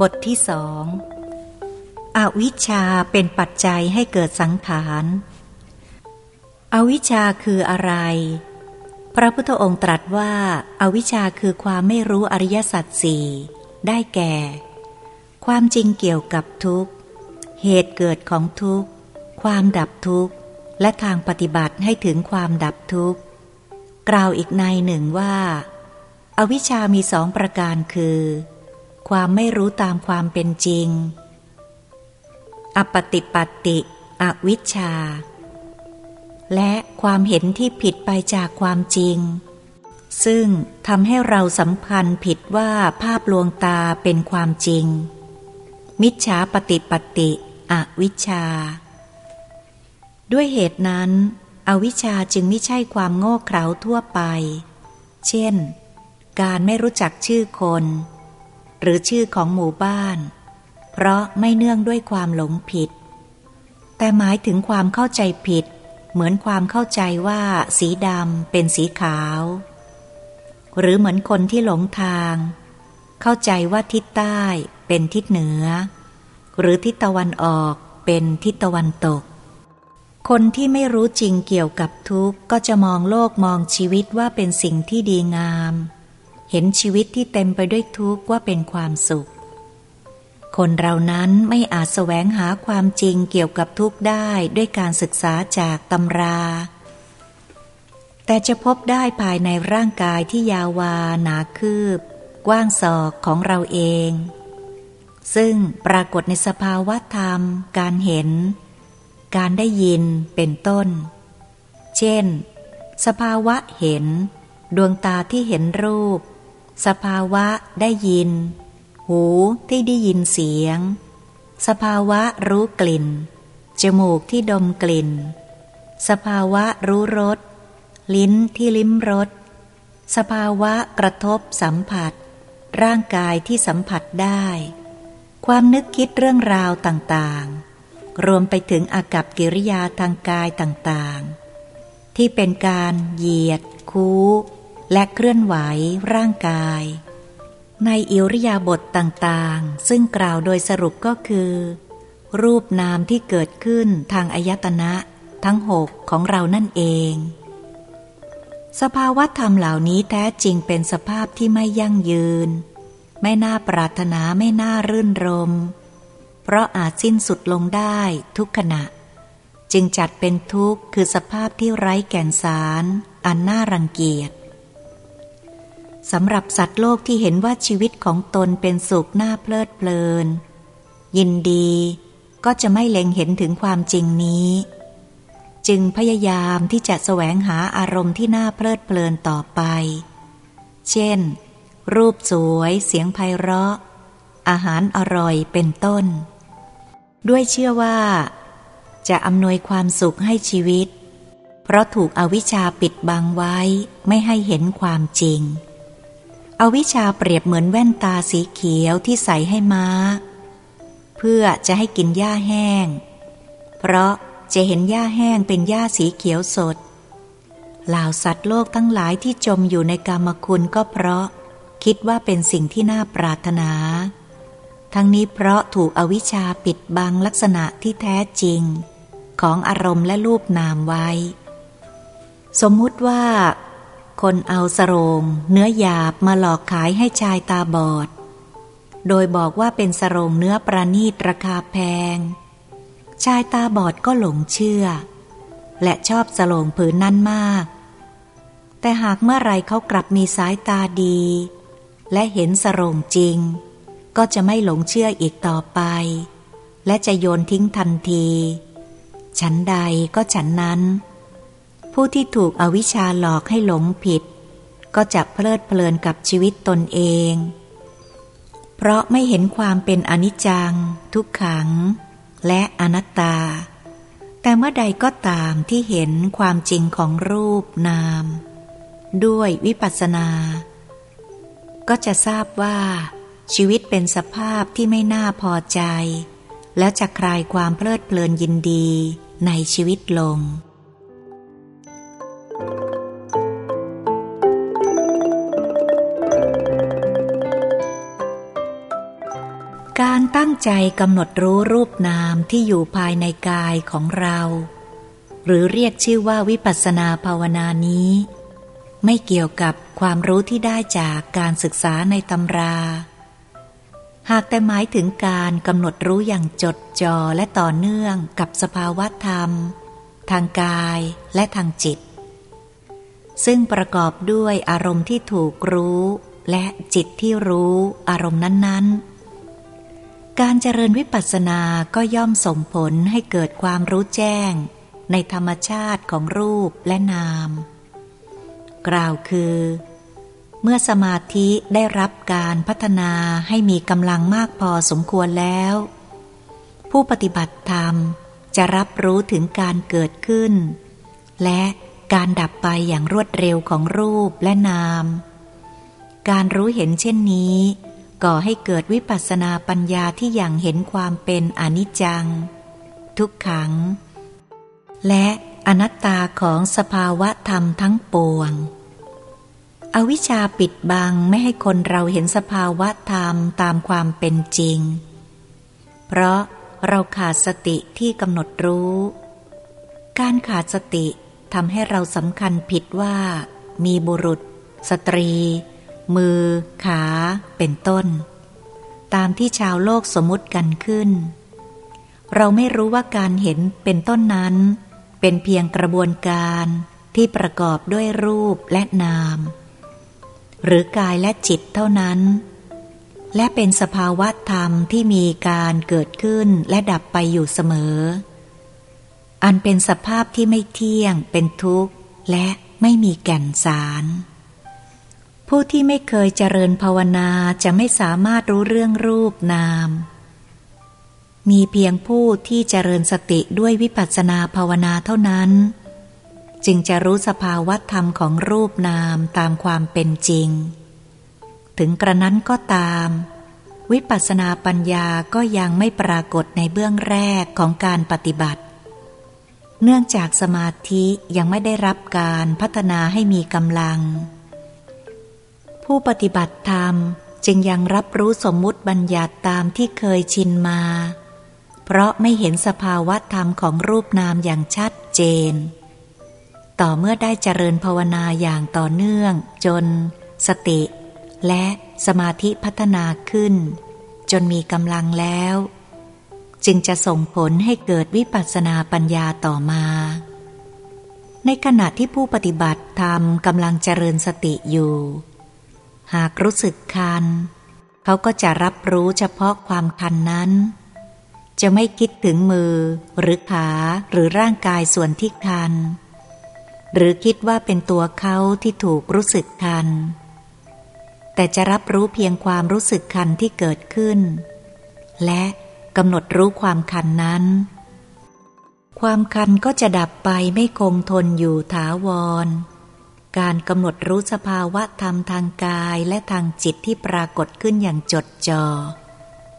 บทที่สองอวิชชาเป็นปัจจัยให้เกิดสังขาร อวิชชาคืออะไร พระพุทธองค์ตรัสว่าอาวิชชาคือความไม่รู้อริยสัจสี่ได้แก่ ความจริงเกี่ยวกับทุกข์ เหตุเกิดของทุกข์ ความดับทุกข์ และทางปฏิบัติให้ถึงความดับทุกข์ กล่าวอีกในหนึ่งว่าอาวิชชามีสองประการคือ ความไม่รู้ตามความเป็นจริง อปฏิปัติอวิชชา และความเห็นที่ผิดไปจากความจริง ซึ่งทำให้เราสัมพันธ์ผิดว่าภาพลวงตาเป็นความจริง มิจฉาปฏิปติอวิชชา ด้วยเหตุนั้น อวิชชาจึงไม่ใช่ความโง่เขลาทั่วไป เช่น การไม่รู้จักชื่อคน หรือชื่อของหมู่บ้าน เพราะไม่เนื่องด้วยความหลงผิด แต่หมายถึงความเข้าใจผิด เหมือนความเข้าใจว่าสีดำเป็นสีขาว หรือเหมือนคนที่หลงทาง เข้าใจว่าทิศใต้เป็นทิศเหนือ หรือทิศตะวันออกเป็นทิศตะวันตก คนที่ไม่รู้จริงเกี่ยวกับทุกข์ก็จะมองโลกมองชีวิตว่าเป็นสิ่งที่ดีงาม เห็นชีวิตที่เต็มไปด้วยทุกข์ว่าเป็นความสุข คนเรานั้นไม่อาจแสวงหาความจริงเกี่ยวกับทุกข์ได้ด้วยการศึกษาจากตำรา แต่จะพบได้ภายในร่างกายที่ยาวาหนาคืบ กว้างศอกของเราเอง ซึ่งปรากฏในสภาวะธรรม การเห็น การได้ยินเป็นต้น เช่น สภาวะเห็น ดวงตาที่เห็นรูป สภาวะได้ยิน หูที่ได้ยินเสียง สภาวะรู้กลิ่น จมูกที่ดมกลิ่น สภาวะรู้รส ลิ้นที่ลิ้มรส สภาวะกระทบสัมผัส ร่างกายที่สัมผัสได้ ความนึกคิดเรื่องราวต่างๆ รวมไปถึงอากับกิริยาทางกายต่างๆ ที่เป็นการเหยียด คู และเคลื่อนไหวร่างกาย ในอิริยาบถต่างๆ ซึ่งกล่าวโดยสรุปก็คือ รูปนามที่เกิดขึ้นทางอายตนะทั้งหกของเรานั่นเอง สภาวะธรรมเหล่านี้แท้จริงเป็นสภาพที่ไม่ยั่งยืน ไม่น่าปรารถนาไม่น่ารื่นรม เพราะอาจสิ้นสุดลงได้ทุกขณะ จึงจัดเป็นทุกข์คือสภาพที่ไร้แก่นสาร อันน่ารังเกียจ สำหรับสัตว์โลกที่เห็นว่าชีวิตของตนเป็นสุขน่าเพลิดเพลิน ยินดีก็จะไม่เล็งเห็นถึงความจริงนี้ จึงพยายามที่จะแสวงหาอารมณ์ที่น่าเพลิดเพลินต่อไป เช่น รูปสวยเสียงไพเราะ อาหารอร่อยเป็นต้น ด้วยเชื่อว่า จะอำนวยความสุขให้ชีวิต เพราะถูกอวิชชาปิดบังไว้ไม่ให้เห็นความจริง อาวิชาเปรียบเหมือนแว่นตาสีเขียวที่ใส่ให้ม้า เพื่อจะให้กินหญ้าแห้ง เพราะจะเห็นหญ้าแห้งเป็นหญ้าสีเขียวสดเหล่าสัตว์โลกทั้งหลายที่จมอยู่ในกรรมคุณก็เพราะ คิดว่าเป็นสิ่งที่น่าปรารถนา ทั้งนี้เพราะถูกอวิชชาปิดบังลักษณะที่แท้จริง ของอารมณ์และรูปนามไว้ สมมุติว่า คนเอาสโรง เนื้อหยาบมาหลอกขายให้ชายตาบอด โดยบอกว่าเป็นสโรงเนื้อประณีตราคาแพง ชายตาบอดก็หลงเชื่อ และชอบสโรงผืนนั้นมาก แต่หากเมื่อไรเขากลับมีสายตาดี และเห็นสโรงจริง ก็จะไม่หลงเชื่ออีกต่อไป และจะโยนทิ้งทันที ฉันใดก็ฉันนั้น ผู้ที่ถูกอวิชชาหลอกให้หลงผิด ก็จะเพลิดเพลินกับชีวิตตนเอง เพราะไม่เห็นความเป็นอนิจจัง ทุกขัง และอนัตตา แต่เมื่อใดก็ตามที่เห็นความจริงของรูปนาม ด้วยวิปัสสนา ก็จะทราบว่า ชีวิตเป็นสภาพที่ไม่น่าพอใจ แล้วจะคลายความเพลิดเพลินยินดีในชีวิตลง การตั้งใจกำหนดรู้รูปนามที่อยู่ภายในกายของเรา หรือเรียกชื่อว่าวิปัสสนาภาวนานี้ ไม่เกี่ยวกับความรู้ที่ได้จากการศึกษาในตำรา หากแต่หมายถึงการกำหนดรู้อย่างจดจ่อและต่อเนื่องกับสภาวะธรรม ทางกายและทางจิต ซึ่งประกอบด้วยอารมณ์ที่ถูกรู้และจิตที่รู้อารมณ์นั้นๆ การเจริญวิปัสสนาก็ย่อมส่งผลให้เกิดความรู้แจ้ง ในธรรมชาติของรูปและนาม กล่าวคือ เมื่อสมาธิได้รับการพัฒนาให้มีกำลังมากพอสมควรแล้ว ผู้ปฏิบัติธรรมจะรับรู้ถึงการเกิดขึ้น และการดับไปอย่างรวดเร็วของรูปและนาม การรู้เห็นเช่นนี้ ก่อให้เกิดวิปัสสนาปัญญาที่อย่างเห็นความเป็นอนิจจัง ทุกขัง และอนัตตาของสภาวะธรรมทั้งปวง อวิชชาปิดบังไม่ให้คนเราเห็นสภาวะธรรมตามความเป็นจริง เพราะเราขาดสติที่กำหนดรู้ การขาดสติทำให้เราสำคัญผิดว่า มีบุรุษ สตรี มือ ขา เป็นต้น ตามที่ชาวโลกสมมติกันขึ้น เราไม่รู้ว่าการเห็นเป็นต้นนั้น เป็นเพียงกระบวนการที่ประกอบด้วยรูปและนาม หรือกายและจิตเท่านั้น และเป็นสภาวะธรรมที่มีการเกิดขึ้นและดับไปอยู่เสมอ อันเป็นสภาพที่ไม่เที่ยง เป็นทุกข์ และไม่มีแก่นสาร ผู้ที่ไม่เคยเจริญภาวนาจะไม่สามารถรู้เรื่องรูปนาม มีเพียงผู้ที่เจริญสติด้วยวิปัสสนาภาวนาเท่านั้น จึงจะรู้สภาวะธรรมของรูปนามตามความเป็นจริง ถึงกระนั้นก็ตาม วิปัสสนาปัญญาก็ยังไม่ปรากฏในเบื้องแรกของการปฏิบัติ เนื่องจากสมาธิยังไม่ได้รับการพัฒนาให้มีกำลัง ผู้ปฏิบัติธรรมจึงยังรับรู้สมมุติบัญญัติตามที่เคยชินมา เพราะไม่เห็นสภาวะธรรมของรูปนามอย่างชัดเจน ต่อเมื่อได้เจริญภาวนาอย่างต่อเนื่อง จน สติ และสมาธิพัฒนาขึ้น จนมีกำลังแล้ว จึงจะส่งผลให้เกิดวิปัสสนาปัญญาต่อมา ในขณะที่ผู้ปฏิบัติธรรมกำลังเจริญสติอยู่ หากรู้สึกคัน เขาก็จะรับรู้เฉพาะความคันนั้น จะไม่คิดถึงมือ หรือขาหรือร่างกายส่วนที่คัน หรือคิดว่าเป็นตัวเขาที่ถูกรู้สึกคัน แต่จะรับรู้เพียงความรู้สึกคันที่เกิดขึ้น และกำหนดรู้ความคันนั้น ความคันก็จะดับไปไม่คงทนอยู่ถาวร การกำหนดรู้สภาวะธรรมทางกายและทางจิตที่ปรากฏขึ้นอย่างจดจอ่อ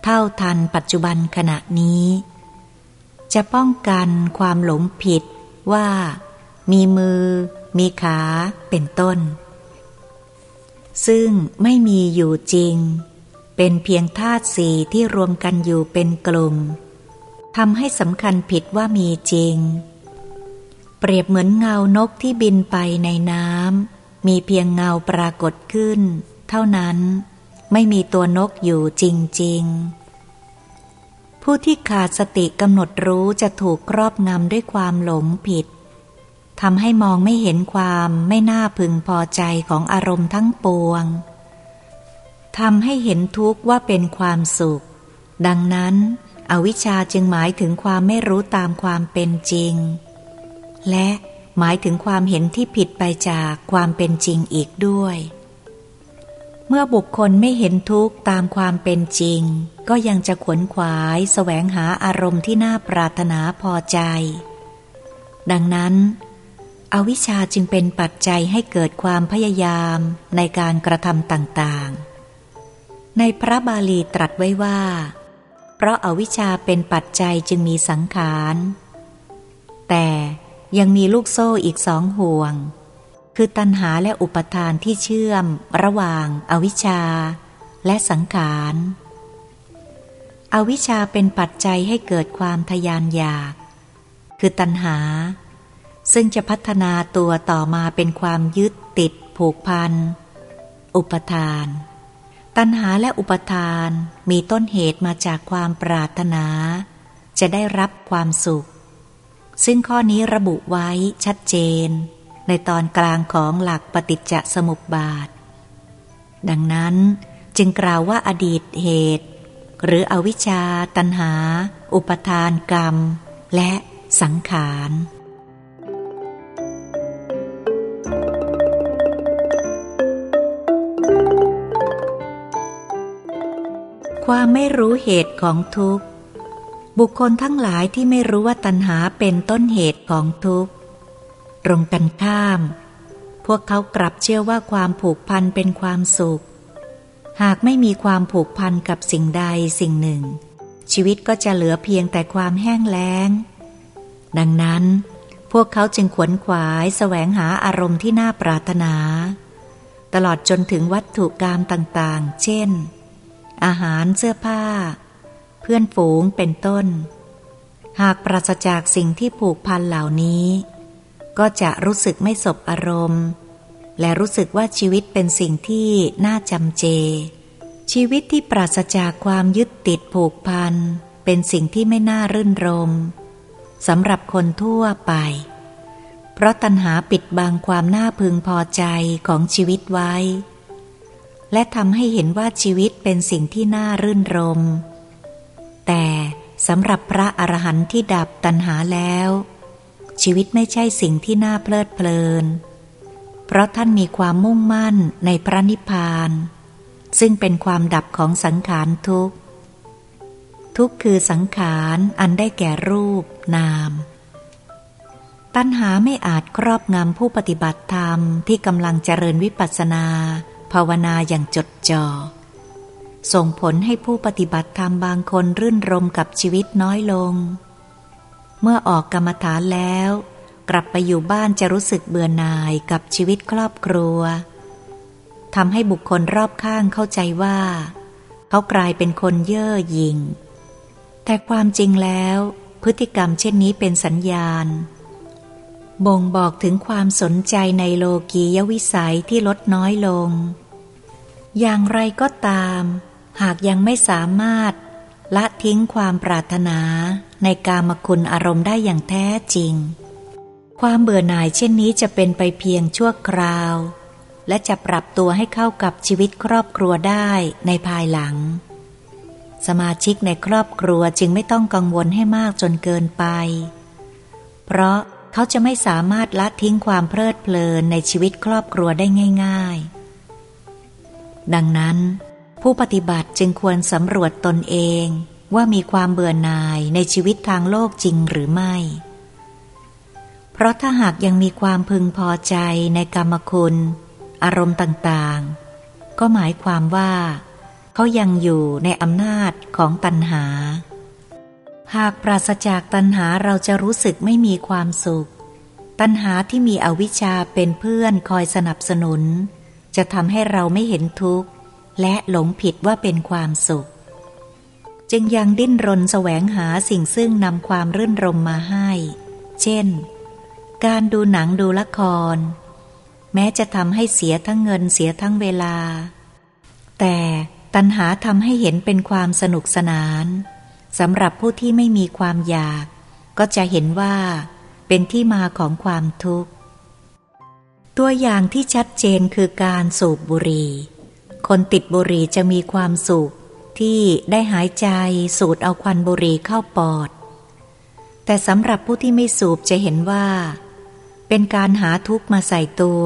เท่าทันปัจจุบันขณะนี้ จะป้องกันความหลงผิดว่า มีมือ มีขาเป็นต้น ซึ่งไม่มีอยู่จริง เป็นเพียงธาตุสี่ที่รวมกันอยู่เป็นกลุ่มทำให้สำคัญผิดว่ามีจริง เปรียบเหมือนเงานกที่บินไปในน้ำมีเพียงเงาปรากฏขึ้น เท่านั้น ไม่มีตัวนกอยู่จริง ๆ ผู้ที่ขาดสติกำหนดรู้จะถูกครอบงำด้วยความหลงผิดทำให้มองไม่เห็นความไม่น่าพึงพอใจของอารมณ์ทั้งปวงทำให้เห็นทุกข์ว่าเป็นความสุข ดังนั้น อวิชชาจึงหมายถึงความไม่รู้ตามความเป็นจริง และหมายถึงความเห็นที่ผิดไปจากความเป็นจริงอีกด้วย เมื่อบุคคลไม่เห็นทุกข์ตามความเป็นจริง ก็ยังจะขวนขวายแสวงหาอารมณ์ที่น่าปรารถนาพอใจ ดังนั้น อวิชชาจึงเป็นปัจจัยให้เกิดความพยายามในการกระทำต่างๆ ในพระบาลีตรัสไว้ว่า เพราะอาวิชชาเป็นปัจจัยจึงมีสังขาร แต่ ยังมีลูกโซ่อีกสองห่วง คือตัณหาและอุปทานที่เชื่อม ระหว่างอวิชชา และสังขารอวิชชาเป็นปัจจัยให้เกิดความทยานอยาก คือตัณหา ซึ่งจะพัฒนาตัวต่อมาเป็นความยึดติด ผูกพัน อุปทาน ตัณหาและอุปทานมีต้นเหตุมาจากความปรารถนา จะได้รับความสุข ซึ่งข้อนี้ระบุไว้ชัดเจน ในตอนกลางของหลักปฏิจจสมุปบาท ดังนั้นจึงกล่าวว่าอดีตเหตุ หรืออวิชชา ตัณหา อุปทานกรรม และสังขารความไม่รู้เหตุของทุกข์ บุคคลทั้งหลายที่ไม่รู้ว่าตัณหาเป็นต้นเหตุของทุกข์ ตรงกันข้าม พวกเขากลับเชื่อว่าความผูกพันเป็นความสุข หากไม่มีความผูกพันกับสิ่งใดสิ่งหนึ่ง ชีวิตก็จะเหลือเพียงแต่ความแห้งแล้ง ดังนั้น พวกเขาจึงขวนขวายแสวงหาอารมณ์ที่น่าปรารถนา ตลอดจนถึงวัตถุกรรมต่างๆ เช่น อาหารเสื้อผ้า เพื่อนฝูงเป็นต้น หากปราศจากสิ่งที่ผูกพันเหล่านี้ ก็จะรู้สึกไม่สบอารมณ์ และรู้สึกว่าชีวิตเป็นสิ่งที่น่าจำเจ ชีวิตที่ปราศจากความยึดติดผูกพัน เป็นสิ่งที่ไม่น่ารื่นรมสำหรับคนทั่วไป เพราะตัณหาปิดบังความน่าพึงพอใจของชีวิตไว้ และทำให้เห็นว่าชีวิตเป็นสิ่งที่น่ารื่นรม แต่สำหรับพระอรหันต์ที่ดับตัณหาแล้ว ชีวิตไม่ใช่สิ่งที่น่าเพลิดเพลิน เพราะท่านมีความมุ่งมั่นในพระนิพพาน ซึ่งเป็นความดับของสังขารทุกทุกคือสังขารอันได้แก่รูปนาม ตัณหาไม่อาจครอบงำผู้ปฏิบัติธรรมที่กำลังเจริญวิปัสสนา ภาวนาอย่างจดจอ่อ ส่งผลให้ผู้ปฏิบัติธรรมบางคนรื่นรมกับชีวิตน้อยลง เมื่อออกกรรมฐานแล้ว กลับไปอยู่บ้านจะรู้สึกเบื่อหน่ายกับชีวิตครอบครัวทำให้บุคคลรอบข้างเข้าใจว่า เขากลายเป็นคนเย่อหยิ่ง แต่ความจริงแล้ว พฤติกรรมเช่นนี้เป็นสัญญาณ บ่งบอกถึงความสนใจในโลกียวิสัยที่ลดน้อยลง อย่างไรก็ตาม หากยังไม่สามารถละทิ้งความปรารถนาในกามคุณอารมณ์ได้อย่างแท้จริง ความเบื่อหน่ายเช่นนี้จะเป็นไปเพียงชั่วคราว และจะปรับตัวให้เข้ากับชีวิตครอบครัวได้ในภายหลัง สมาชิกในครอบครัวจึงไม่ต้องกังวลให้มากจนเกินไป เพราะเขาจะไม่สามารถละทิ้งความเพลิดเพลินในชีวิตครอบครัวได้ง่าย ๆ ดังนั้น ผู้ปฏิบัติจึงควรสำรวจตนเองว่ามีความเบื่อหน่ายในชีวิตทางโลกจริงหรือไม่ เพราะถ้าหากยังมีความพึงพอใจในกรรมคุณ อารมณ์ต่างๆ ก็หมายความว่า เขายังอยู่ในอำนาจของตัณหา หากปราศจากตัณหาเราจะรู้สึกไม่มีความสุข ตัณหาที่มีอวิชชาเป็นเพื่อนคอยสนับสนุน จะทำให้เราไม่เห็นทุกข์ และหลงผิดว่าเป็นความสุข จึงยังดิ้นรนแสวงหาสิ่งซึ่งนำความรื่นรมมาให้ เช่น การดูหนังดูละคร แม้จะทำให้เสียทั้งเงินเสียทั้งเวลา แต่ตัณหาทำให้เห็นเป็นความสนุกสนานสำหรับผู้ที่ไม่มีความอยาก ก็จะเห็นว่า เป็นที่มาของความทุกข์ ตัวอย่างที่ชัดเจนคือการสูบบุหรี่ คนติดบุหรี่จะมีความสุข ที่ได้หายใจสูดเอาควันบุหรี่เข้าปอด แต่สำหรับผู้ที่ไม่สูบจะเห็นว่า เป็นการหาทุกข์มาใส่ตัว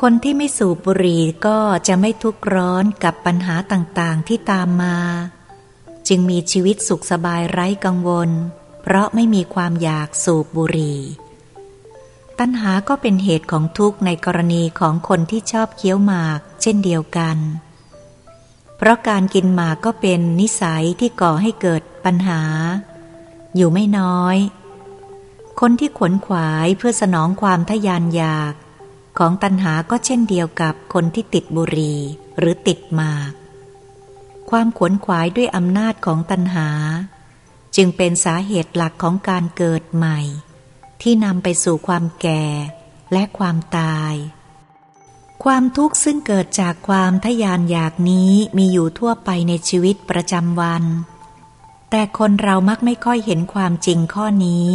คนที่ไม่สูบบุหรี่ก็จะไม่ทุกข์ร้อนกับปัญหาต่างๆที่ตามมา จึงมีชีวิตสุขสบายไร้กังวล เพราะไม่มีความอยากสูบบุหรี่ตัณหาก็เป็นเหตุของทุกข์ในกรณีของคนที่ชอบเคี้ยวหมาก เช่นเดียวกัน เพราะการกินหมากก็เป็นนิสัยที่ก่อให้เกิดปัญหา อยู่ไม่น้อย คนที่ขวนขวายเพื่อสนองความทยานอยากของตัณหาก็เช่นเดียวกับคนที่ติดบุหรี่หรือติดหมาก ความขวนขวายด้วยอำนาจของตัณหา จึงเป็นสาเหตุหลักของการเกิดใหม่ ที่นำไปสู่ความแก่และความตาย ความทุกข์ซึ่งเกิดจากความทยานอยากนี้มีอยู่ทั่วไปในชีวิตประจำวัน แต่คนเรามักไม่ค่อยเห็นความจริงข้อนี้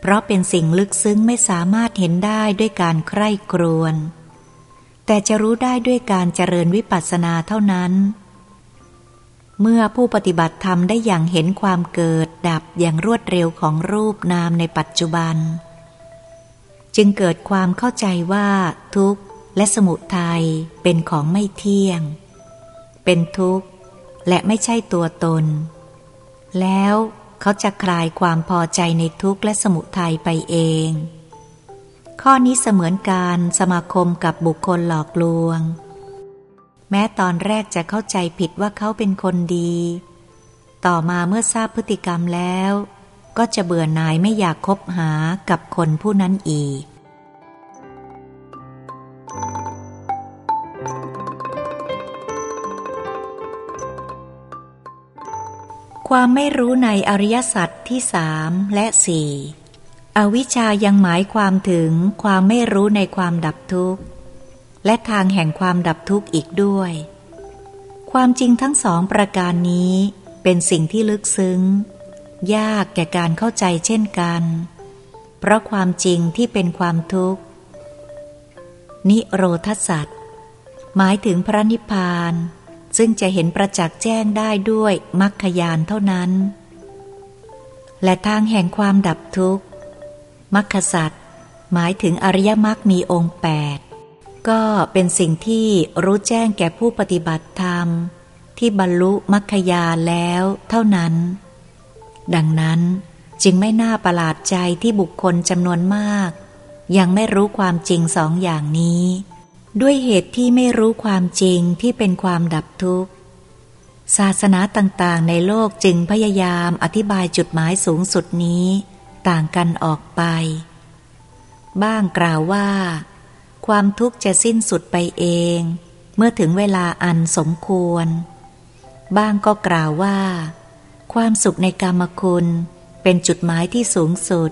เพราะเป็นสิ่งลึกซึ้งไม่สามารถเห็นได้ด้วยการใคร่ครวญ แต่จะรู้ได้ด้วยการเจริญวิปัสสนาเท่านั้น เมื่อผู้ปฏิบัติธรรมได้อย่างเห็นความเกิดดับอย่างรวดเร็วของรูปนามในปัจจุบัน จึงเกิดความเข้าใจว่าทุกข์ และสมุทัยเป็นของไม่เที่ยง เป็นทุกข์ และไม่ใช่ตัวตน แล้วเขาจะคลายความพอใจในทุกข์และสมุทัยไปเอง ข้อนี้เสมือนการสมาคมกับบุคคลหลอกลวง แม้ตอนแรกจะเข้าใจผิดว่าเขาเป็นคนดี ต่อมาเมื่อทราบพฤติกรรมแล้ว ก็จะเบื่อหน่ายไม่อยากคบหากับคนผู้นั้นอีก ความไม่รู้ในอริยสัจที่สามและสี่อวิชายังหมายความถึงความไม่รู้ในความดับทุกข์ และทางแห่งความดับทุกข์อีกด้วย ความจริงทั้งสองประการนี้เป็นสิ่งที่ลึกซึ้ง ยากแก่การเข้าใจเช่นกัน เพราะความจริงที่เป็นความทุกข์ นิโรธสัตว์หมายถึงพระนิพพาน ซึ่งจะเห็นประจักษ์แจ้งได้ด้วยมรรคยานเท่านั้น และทางแห่งความดับทุกข์มรรคสัตว์หมายถึงอริยมรรคมีองค์แปดก็เป็นสิ่งที่รู้แจ้งแก่ผู้ปฏิบัติธรรม ที่บรรลุมรรคยานแล้วเท่านั้น ดังนั้นจึงไม่น่าประหลาดใจที่บุคคลจำนวนมาก ยังไม่รู้ความจริงสองอย่างนี้ ด้วยเหตุที่ไม่รู้ความจริงที่เป็นความดับทุกข์ ศาสนาต่างๆ ในโลกจึงพยายามอธิบายจุดหมายสูงสุดนี้ ต่างกันออกไป บ้างกล่าวว่า ความทุกข์จะสิ้นสุดไปเอง เมื่อถึงเวลาอันสมควร บ้างก็กล่าวว่า ความสุขในกรรมคุณเป็นจุดหมายที่สูงสุด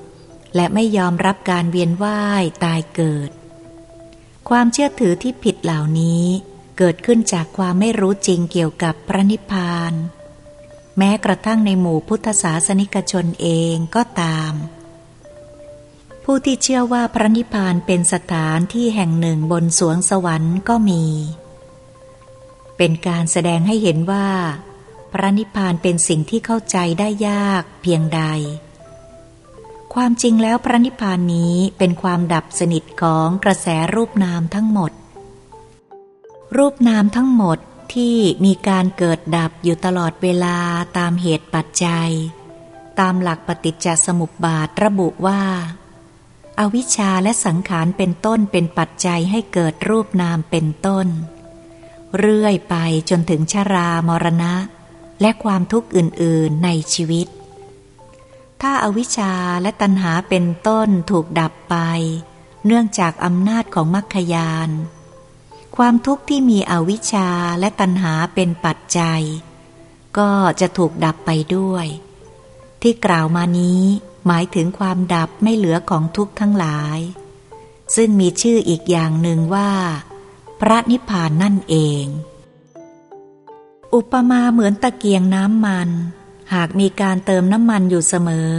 และไม่ยอมรับการเวียนว่ายตายเกิด ความเชื่อถือที่ผิดเหล่านี้เกิดขึ้นจากความไม่รู้จริงเกี่ยวกับพระนิพพาน แม้กระทั่งในหมู่พุทธศาสนิกชนเองก็ตาม ผู้ที่เชื่อว่าพระนิพพานเป็นสถานที่แห่งหนึ่งบนสวงสวรรค์ก็มี เป็นการแสดงให้เห็นว่า พระนิพพานเป็นสิ่งที่เข้าใจได้ยากเพียงใด ความจริงแล้วพระนิพพานนี้เป็นความดับสนิทของกระแสรูปนามทั้งหมด รูปนามทั้งหมดที่มีการเกิดดับอยู่ตลอดเวลาตามเหตุปัจจัย ตามหลักปฏิจจสมุปบาทระบุว่าอาวิชชาและสังขารเป็นต้นเป็นปัจจัยให้เกิดรูปนามเป็นต้น เรื่อยไปจนถึงชรามรณะ และความทุกข์อื่น ๆ ในชีวิต ถ้าอาวิชชาและตัณหาเป็นต้นถูกดับไป เนื่องจากอำนาจของมรรคยาน ความทุกข์ที่มีอวิชชาและตัณหาเป็นปัจจัย ก็จะถูกดับไปด้วย ที่กล่าวมานี้หมายถึงความดับไม่เหลือของทุกข์ทั้งหลาย ซึ่งมีชื่ออีกอย่างหนึ่งว่า พระนิพพานนั่นเอง อุปมาเหมือนตะเกียงน้ำมัน หากมีการเติมน้ำมันอยู่เสมอ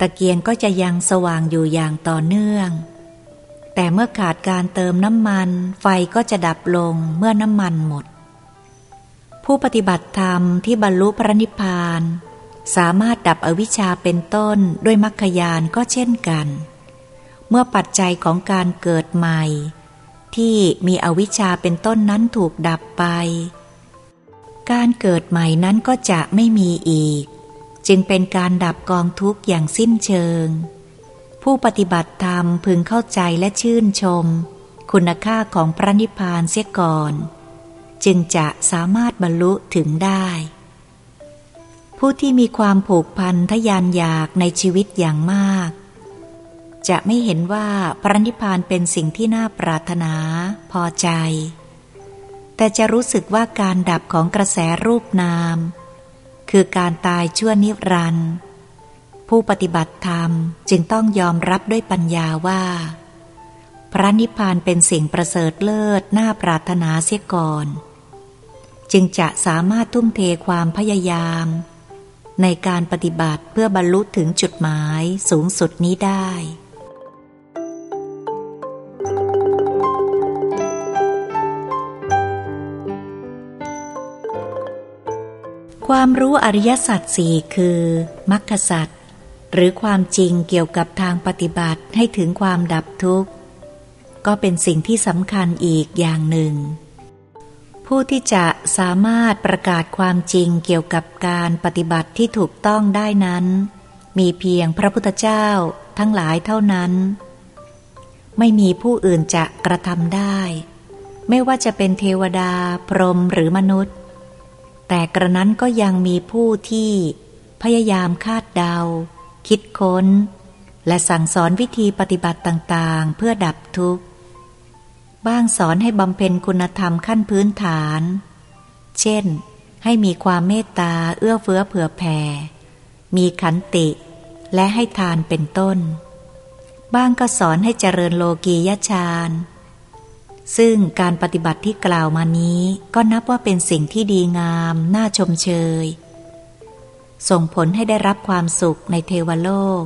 ตะเกียงก็จะยังสว่างอยู่อย่างต่อเนื่อง แต่เมื่อขาดการเติมน้ำมัน ไฟก็จะดับลงเมื่อน้ำมันหมด ผู้ปฏิบัติธรรมที่บรรลุพระนิพพาน สามารถดับอวิชชาเป็นต้นด้วยมรรคยานก็เช่นกัน เมื่อปัจจัยของการเกิดใหม่ ที่มีอวิชชาเป็นต้นนั้นถูกดับไป การเกิดใหม่นั้นก็จะไม่มีอีก จึงเป็นการดับกองทุกข์อย่างสิ้นเชิง ผู้ปฏิบัติธรรมพึงเข้าใจและชื่นชม คุณค่าของพระนิพพานเสียก่อน จึงจะสามารถบรรลุถึงได้ ผู้ที่มีความผูกพันทยานอยากในชีวิตอย่างมาก จะไม่เห็นว่าพระนิพพานเป็นสิ่งที่น่าปรารถนาพอใจ แต่จะรู้สึกว่าการดับของกระแสรูปนาม คือการตายชั่วนิรันดร์ผู้ปฏิบัติธรรมจึงต้องยอมรับด้วยปัญญาว่า พระนิพพานเป็นสิ่งประเสริฐเลิศน่าปรารถนาเสียก่อน จึงจะสามารถทุ่มเทความพยายาม ในการปฏิบัติเพื่อบรรลุถึงจุดหมายสูงสุดนี้ได้ ความรู้อริยสัจสี่คือมรรคสัจหรือความจริงเกี่ยวกับทางปฏิบัติให้ถึงความดับทุกข์ ก็เป็นสิ่งที่สำคัญอีกอย่างหนึ่ง ผู้ที่จะสามารถประกาศความจริงเกี่ยวกับการปฏิบัติที่ถูกต้องได้นั้น มีเพียงพระพุทธเจ้าทั้งหลายเท่านั้น ไม่มีผู้อื่นจะกระทำได้ ไม่ว่าจะเป็นเทวดา พรหมหรือมนุษย์ แต่กระนั้นก็ยังมีผู้ที่พยายามคาดเดา คิดค้น และสั่งสอนวิธีปฏิบัติต่างๆ เพื่อดับทุกข์ บ้างสอนให้บำเพ็ญคุณธรรมขั้นพื้นฐาน เช่น ให้มีความเมตตาเอื้อเฟื้อเผื่อแผ่ มีขันติและให้ทานเป็นต้น บ้างก็สอนให้เจริญโลกียฌาน ซึ่งการปฏิบัติที่กล่าวมานี้ก็นับว่าเป็นสิ่งที่ดีงาม น่าชมเชย ส่งผลให้ได้รับความสุขในเทวโลก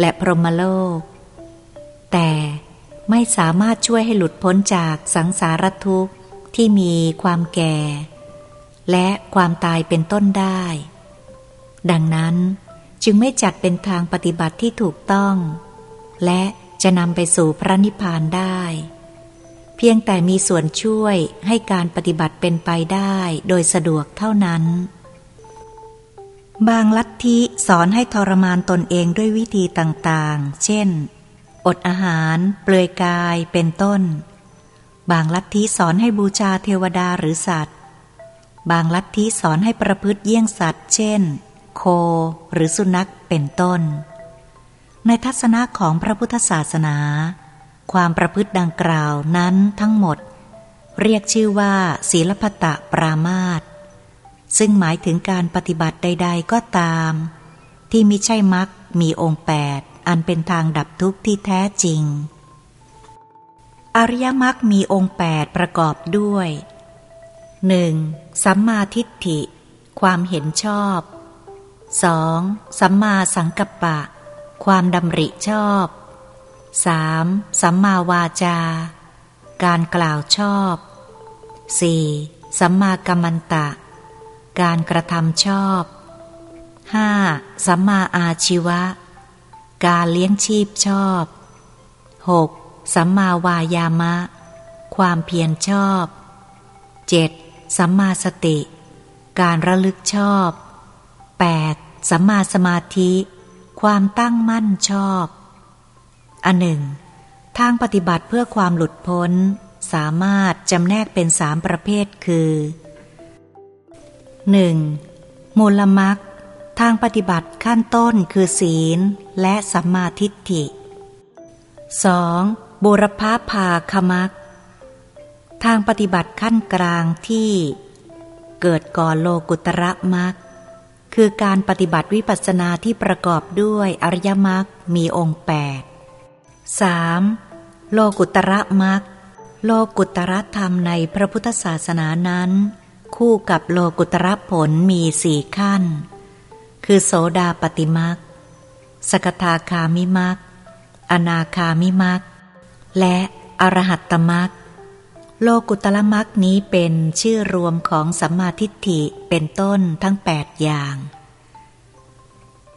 และพรหมโลก แต่ไม่สามารถช่วยให้หลุดพ้นจากสังสารทุกข์ที่มีความแก่ และความตายเป็นต้นได้ ดังนั้นจึงไม่จัดเป็นทางปฏิบัติที่ถูกต้อง และจะนำไปสู่พระนิพพานได้ เพียงแต่มีส่วนช่วยให้การปฏิบัติเป็นไปได้โดยสะดวกเท่านั้น บางลัทธิสอนให้ทรมานตนเองด้วยวิธีต่างๆ เช่น อดอาหาร เปลือยกายเป็นต้น บางลัทธิสอนให้บูชาเทวดาหรือสัตว์ บางลัทธิสอนให้ประพฤติเยี่ยงสัตว์ เช่น โคหรือสุนัขเป็นต้น ในทัศนะของพระพุทธศาสนา ความประพฤติดังกล่าวนั้นทั้งหมด เรียกชื่อว่า ศีลพัตะปรามาตซึ่งหมายถึงการปฏิบัติใด ๆ ก็ตาม ที่มิใช่มักมีองค์แปดอันเป็นทางดับทุกข์ที่แท้จริง อริยมรรคมีองค์แปดประกอบด้วย 1. สัมมาทิฏฐิ ความเห็นชอบ 2. สัมมาสังกัปปะ ความดำริชอบ 3. สัมมาวาจา การกล่าวชอบ 4. สัมมากัมมันตะ การกระทำชอบ 5. สัมมาอาชีวะ การเลี้ยงชีพชอบ 6. สัมมาวายามะ ความเพียรชอบ 7. สัมมาสติ การระลึกชอบ 8. สัมมาสมาธิ ความตั้งมั่นชอบ อันหนึ่ง ทางปฏิบัติเพื่อความหลุดพ้น สามารถจำแนกเป็นสามประเภทคือ 1. มูลมักทางปฏิบัติขั้นต้นคือศีลและสัมมาทิฏฐิ 2. บุรพาภาคมักทางปฏิบัติขั้นกลางที่เกิดก่อนโลกุตระมักคือการปฏิบัติวิปัสสนาที่ประกอบด้วยอริยมรรคมีองค์แปด 3. โลกุตระมักโลกุตระธรรมในพระพุทธศาสนานั้น คู่กับโลกุตระผลมีสี่ขั้น คือโสดาปติมักสกทาคามิมักอนาคามิมักและอรหัตตมักโลกุตระมักนี้เป็นชื่อรวมของสัมมาทิฏฐิเป็นต้นทั้งแปดอย่าง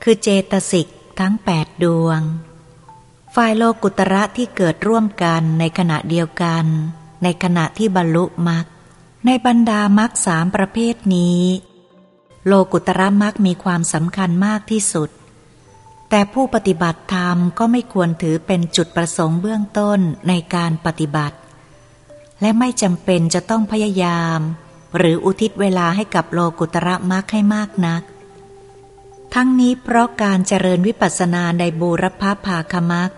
คือเจตสิกทั้งแปดดวง ฝ่ายโลกุตระที่เกิดร่วมกันในขณะเดียวกัน ในขณะที่บรรลุมรรคในบรรดามรรคสามประเภทนี้ โลกุตระมรรคมีความสำคัญมากที่สุด แต่ผู้ปฏิบัติธรรมก็ไม่ควรถือเป็นจุดประสงค์เบื้องต้นในการปฏิบัติ และไม่จำเป็นจะต้องพยายาม หรืออุทิศเวลาให้กับโลกุตระมรรคให้มากนัก ทั้งนี้เพราะการเจริญวิปัสสนาในบูรพภาคมัก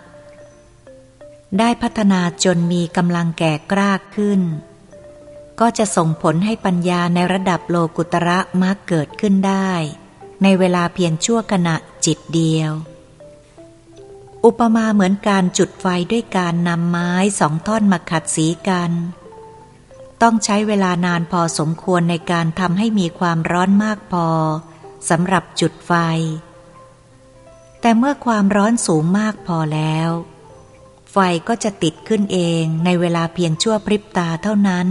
ได้พัฒนาจนมีกำลังแก่กล้าขึ้น ก็จะส่งผลให้ปัญญาในระดับโลกุตระมรรคเกิดขึ้นได้ ในเวลาเพียงชั่วขณะจิตเดียว อุปมาเหมือนการจุดไฟด้วยการนำไม้สองท่อนมาขัดสีกัน ต้องใช้เวลานานพอสมควรในการทำให้มีความร้อนมากพอ สำหรับจุดไฟ แต่เมื่อความร้อนสูงมากพอแล้ว ไฟก็จะติดขึ้นเองในเวลาเพียงชั่วพริบตาเท่านั้น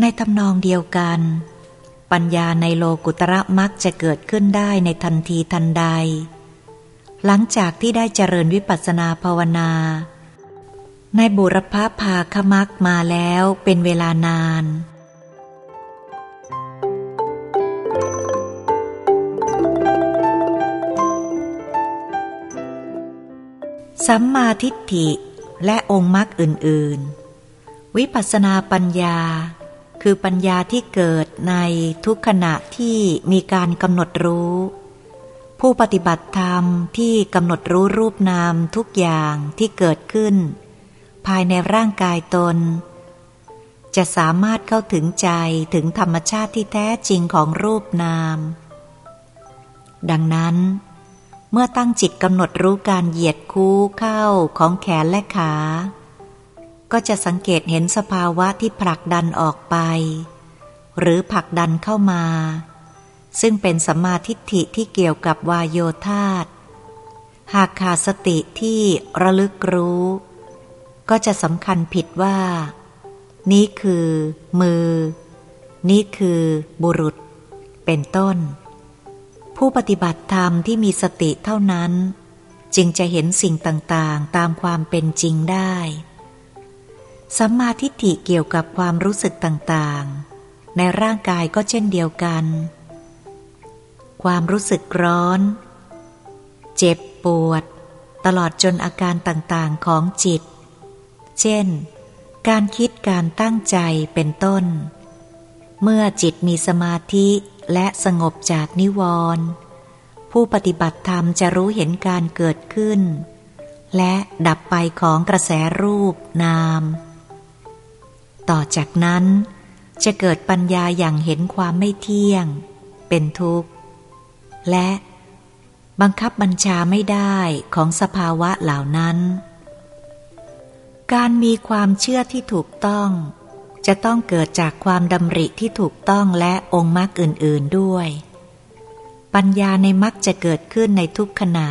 ในทำนองเดียวกัน ปัญญาในโลกุตระมักจะเกิดขึ้นได้ในทันทีทันใด หลังจากที่ได้เจริญวิปัสสนาภาวนา ในบุรพภาคมักมาแล้วเป็นเวลานาน สัมมาทิฏฐิและองค์มรรคอื่น ๆ วิปัสสนาปัญญา คือปัญญาที่เกิดในทุกขณะที่มีการกำหนดรู้ ผู้ปฏิบัติธรรมที่กำหนดรู้รูปนามทุกอย่างที่เกิดขึ้น ภายในร่างกายตน จะสามารถเข้าถึงใจถึงธรรมชาติที่แท้จริงของรูปนาม ดังนั้น เมื่อตั้งจิตกำหนดรู้การเหยียดคู่เข้าของแขนและขา ก็จะสังเกตเห็นสภาวะที่ผลักดันออกไป หรือผลักดันเข้ามา ซึ่งเป็นสัมมาทิฏฐิที่เกี่ยวกับวายโยธาตหากขาดสติที่ระลึกรู้ ก็จะสำคัญผิดว่า นี้คือ มือ นี่คือบุรุษ เป็นต้น ผู้ปฏิบัติธรรมที่มีสติเท่านั้น จึงจะเห็นสิ่งต่างๆ ตามความเป็นจริงได้ สัมมาทิฏฐิเกี่ยวกับความรู้สึกต่างๆ ในร่างกายก็เช่นเดียวกัน ความรู้สึกร้อน เจ็บปวด ตลอดจนอาการต่างๆของจิต เช่น การคิดการตั้งใจเป็นต้น เมื่อจิตมีสมาธิ และสงบจากนิวรณ์ผู้ปฏิบัติธรรมจะรู้เห็นการเกิดขึ้น และดับไปของกระแสรูปนาม ต่อจากนั้น จะเกิดปัญญาอย่างเห็นความไม่เที่ยง เป็นทุกข์ และบังคับบัญชาไม่ได้ของสภาวะเหล่านั้น การมีความเชื่อที่ถูกต้อง จะต้องเกิดจากความดำริที่ถูกต้องและองค์มรรคอื่น ๆด้วย ปัญญาในมรรคจะเกิดขึ้นในทุกขณะ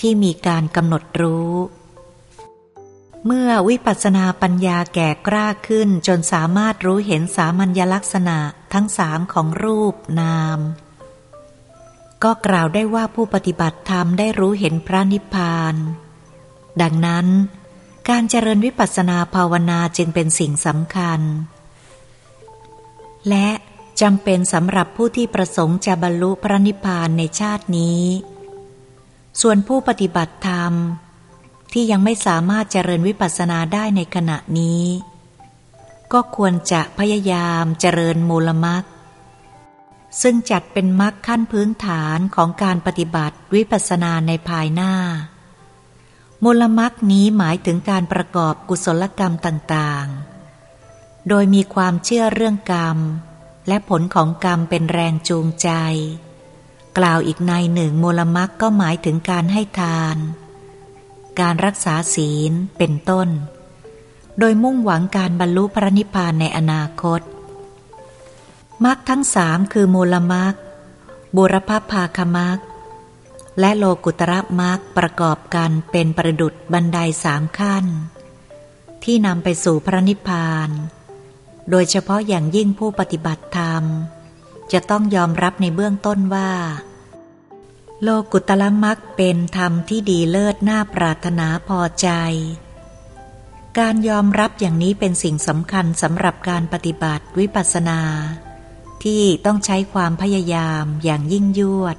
ที่มีการกำหนดรู้ เมื่อวิปัสสนาปัญญาแก่กล้าขึ้นจนสามารถรู้เห็นสามัญลักษณะทั้งสามของรูปนาม ก็กล่าวได้ว่าผู้ปฏิบัติธรรมได้รู้เห็นพระนิพพาน ดังนั้น การเจริญวิปัสสนาภาวนาจึงเป็นสิ่งสำคัญ และจำเป็นสำหรับผู้ที่ประสงค์จะบรรลุพระนิพพานในชาตินี้ ส่วนผู้ปฏิบัติธรรม ที่ยังไม่สามารถเจริญวิปัสสนาได้ในขณะนี้ ก็ควรจะพยายามเจริญมูลมรรคซึ่งจัดเป็นมรรคขั้นพื้นฐานของการปฏิบัติวิปัสสนาในภายหน้า มูลมักนี้หมายถึงการประกอบกุศลกรรมต่างๆ โดยมีความเชื่อเรื่องกรรม และผลของกรรมเป็นแรงจูงใจ กล่าวอีกในหนึ่งมูลมักก็หมายถึงการให้ทาน การรักษาศีลเป็นต้น โดยมุ่งหวังการบรรลุพระนิพพานในอนาคตมักทั้งสามคือมูลมักบุรพภาคมัก และโลกุตระมรรคประกอบกันเป็นประดุดบันไดสามขั้น ที่นำไปสู่พระนิพพาน โดยเฉพาะอย่างยิ่งผู้ปฏิบัติธรรม จะต้องยอมรับในเบื้องต้นว่า โลกุตละมรรคเป็นธรรมที่ดีเลิศน่าปรารถนาพอใจ การยอมรับอย่างนี้เป็นสิ่งสำคัญสำหรับการปฏิบัติวิปัสสนา ที่ต้องใช้ความพยายามอย่างยิ่งยวด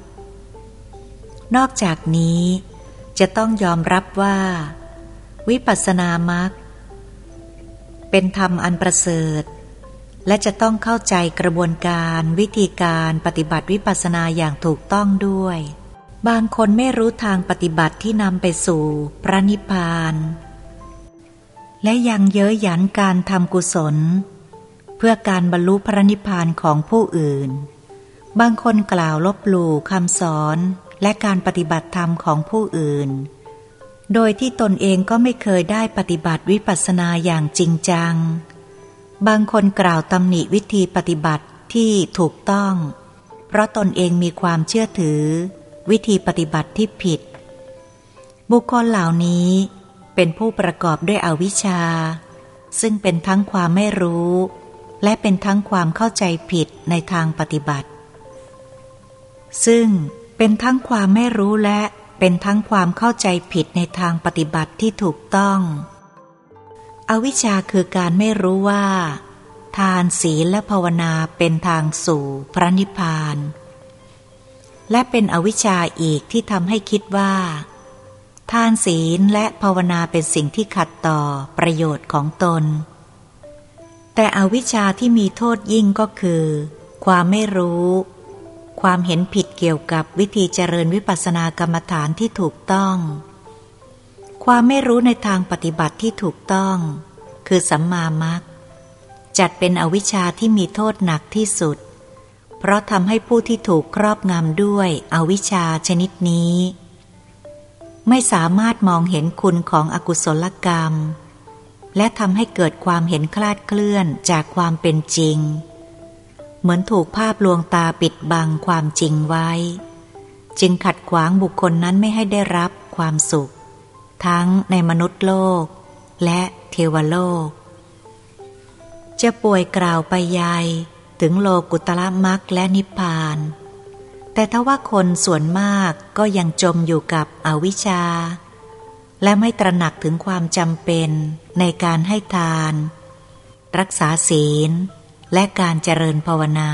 นอกจากนี้จะต้องยอมรับว่า วิปัสสนามรรคเป็นธรรมอันประเสริฐ และจะต้องเข้าใจกระบวนการวิธีการปฏิบัติวิปัสสนาอย่างถูกต้องด้วย บางคนไม่รู้ทางปฏิบัติที่นำไปสู่พระนิพพาน และยังเย้ยหยันการทำกุศล เพื่อการบรรลุพระนิพพานของผู้อื่น บางคนกล่าวลบหลู่คำสอน และการปฏิบัติธรรมของผู้อื่น โดยที่ตนเองก็ไม่เคยได้ปฏิบัติวิปัสสนาอย่างจริงจัง บางคนกล่าวตำหนิวิธีปฏิบัติที่ถูกต้อง เพราะตนเองมีความเชื่อถือ วิธีปฏิบัติที่ผิด บุคคลเหล่านี้เป็นผู้ประกอบด้วยอวิชชา ซึ่งเป็นทั้งความไม่รู้ และเป็นทั้งความเข้าใจผิดในทางปฏิบัติ ซึ่ง เป็นทั้งความไม่รู้และเป็นทั้งความเข้าใจผิดในทางปฏิบัติที่ถูกต้อง อวิชชาคือการไม่รู้ว่า ทานศีลและภาวนาเป็นทางสู่พระนิพพาน และเป็นอวิชชาอีกที่ทำให้คิดว่า ทานศีลและภาวนาเป็นสิ่งที่ขัดต่อประโยชน์ของตน แต่อวิชชาที่มีโทษยิ่งก็คือ ความไม่รู้ ความเห็นผิดเกี่ยวกับวิธีเจริญวิปัสสนากรรมฐานที่ถูกต้อง ความไม่รู้ในทางปฏิบัติที่ถูกต้อง คือสัมมามัคจัดเป็นอวิชชาที่มีโทษหนักที่สุด เพราะทำให้ผู้ที่ถูกครอบงำด้วยอวิชชาชนิดนี้ ไม่สามารถมองเห็นคุณของอกุศลกรรม และทำให้เกิดความเห็นคลาดเคลื่อนจากความเป็นจริง เหมือนถูกภาพลวงตาปิดบังความจริงไว้ จึงขัดขวางบุคคลนั้นไม่ให้ได้รับความสุข ทั้งในมนุษย์โลก และเทวโลก จะป่วยกล่าวไปยายถึงโลกุตละมรักและนิพพาน แต่ถ้าว่าคนส่วนมากก็ยังจมอยู่กับอวิชชา และไม่ตระหนักถึงความจำเป็นในการให้ทาน รักษาศีล และการเจริญภาวนา